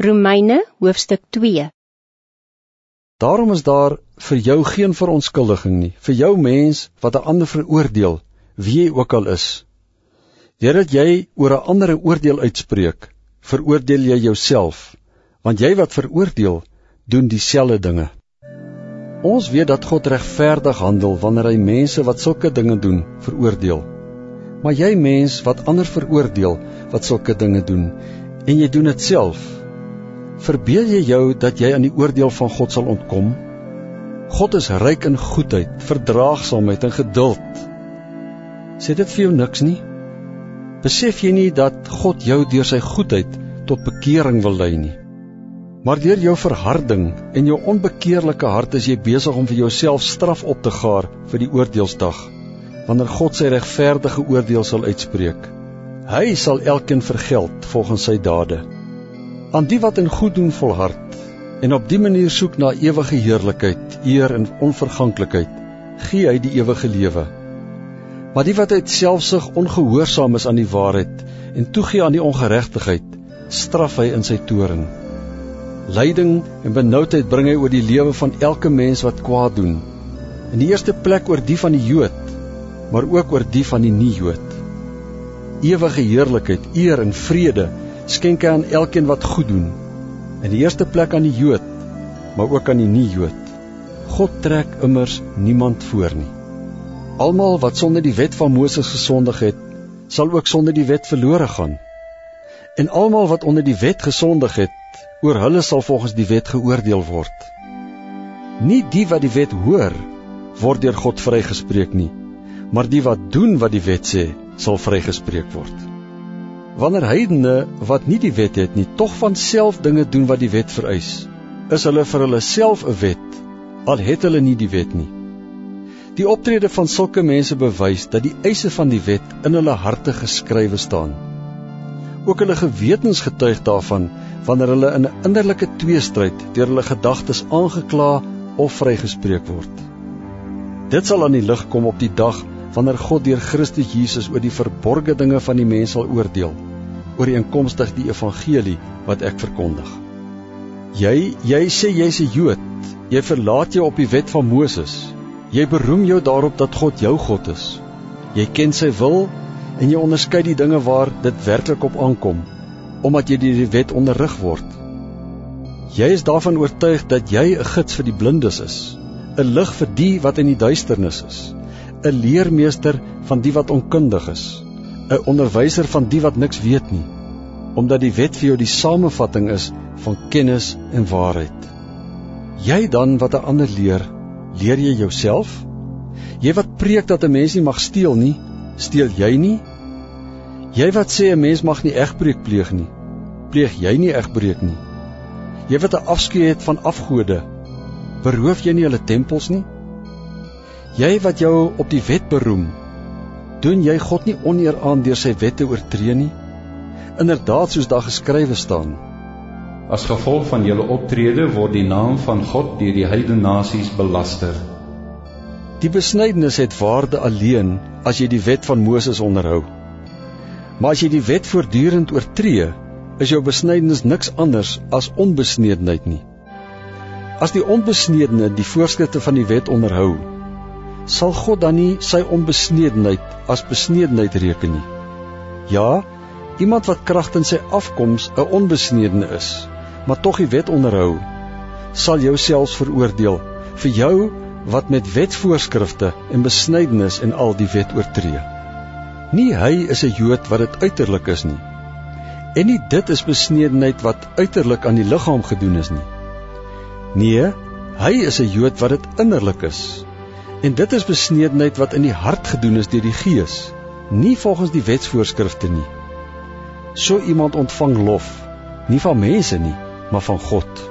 Romeine hoofstuk 2 Daarom is daar vir jou geen verontskuldiging nie, vir jou mens wat 'n ander veroordeel, wie jy ook al is. Deurdat jy oor 'n ander 'n oordeel uitspreek, veroordeel jy jouself, want jy wat veroordeel, doen dieselfde dinge. Ons weet dat God regverdig handel wanneer hy mense wat sulke dinge doen, veroordeel. Maar jy mens wat ander veroordeel wat sulke dinge doen, en jy doen dit self, Verbeel jy jou dat jy aan die oordeel van God sal ontkom? God is ryk in goedheid, verdraagsaamheid en geduld. Sê dit vir jou niks nie? Besef jy nie dat God jou deur sy goedheid tot bekering wil lei nie? Maar deur jou verharding en jou onbekeerlike hart is jy besig om vir jouself straf op te gaar vir die oordeelsdag, wanneer God sy regverdige oordeel sal uitspreek. Hy sal elkeen vergeld volgens sy dade. Aan die wat in goed doen volhard en op die manier soek na ewige heerlikheid, eer en onverganklikheid, gee hy die ewige lewe. Maar die wat uit selfsug ongehoorsaam is aan die waarheid en toegee aan die ongeregtigheid, straf hy in sy toorn. Lyding en benoudheid bring hy oor die lewe van elke mens wat kwaad doen. In die eerste plek oor die van die Jood, maar ook oor die van die nie-Jood. Ewige heerlikheid, eer en vrede skenk hy aan elkeen wat goed doen. In die eerste plek aan die Jood, maar ook aan die nie-Jood. God trek immers niemand voor nie. Almal wat sonder die wet van Moses gesondig het, sal ook sonder die wet verlore gaan. En almal wat onder die wet gesondig het, oor hulle sal volgens die wet geoordeel word. Nie die wat die wet hoor, word deur God vrygespreek nie, maar die wat doen wat die wet sê, sal vrygespreek word. Wanneer heidene wat nie die wet het nie, tog van self dinge doen wat die wet vereis, is hulle vir hulle self 'n wet, al het hulle nie die wet nie. Die optrede van sulke mense bewys dat die eise van die wet in hulle harte geskrywe staan. Ook hulle gewetens getuig daarvan wanneer hulle in 'n innerlike tweestryd deur hulle gedagtes aangekla of vrygespreek word. Dit sal aan die lig kom op die dag wanneer God deur Christus Jesus oor die verborgde dinge van die mens sal oordeel ooreenkomstig die evangelie wat ek verkondig. Jy jy sê jy's 'n Jood. Jy verlaat jou op die wet van Moses. Jy beroem jou daarop dat God jou God is. Jy ken sy wil en jy onderskei die dinge waar dit werklik op aankom omdat jy deur die wet onderrig word. Jy is daarvan oortuig dat jy 'n gids vir die blindes is, 'n lig vir die wat in die duisternis is, 'n leermeester van die wat onkundig is. 'n onderwyser van die wat niks weet nie, omdat die wet vir jou die samevatting is van kennis en waarheid. Jy dan wat 'n ander leer, leer jy jouself? Jy wat preek dat 'n mens nie mag steel nie, steel jy nie? Jy wat sê 'n mens mag nie egbreek pleeg nie, pleeg jy nie egbreek nie? Jy wat 'n afskeid het van afgode, beroof jy nie hulle tempels nie? Jy wat jou op die wet beroem, doen jy God nie oneer aan deur sy wette oortree nie? Inderdaad soos daar geskrywe staan: As gevolg van julle optrede word die naam van God deur die heidene nasies belaster. Die besnydenis het waarde alleen as jy die wet van Moses onderhou. Maar as jy die wet voortdurend oortree, is jou besnydenis niks anders as onbesnedenheid nie. As die onbesnedene die voorskrifte van die wet onderhou, sal God dan nie sy onbesnedenheid as besnedenheid reken nie. Ja, iemand wat kragtens sy afkoms 'n onbesnedene is, maar tog die wet onderhou, sal jou selfs veroordeel vir jou wat met wetsvoorskrifte en besnydenis en al die wet oortree. Nie hy is 'n Jood wat dit uiterlik is nie. En nie dit is besnedenheid wat uiterlik aan die liggaam gedoen is nie. Nee, hy is 'n Jood wat dit innerlik is En dit is besnedenheid wat in die hart gedoen is deur die Gees, nie volgens die wetsvoorskrifte nie. So iemand ontvang lof, nie van mense nie, maar van God.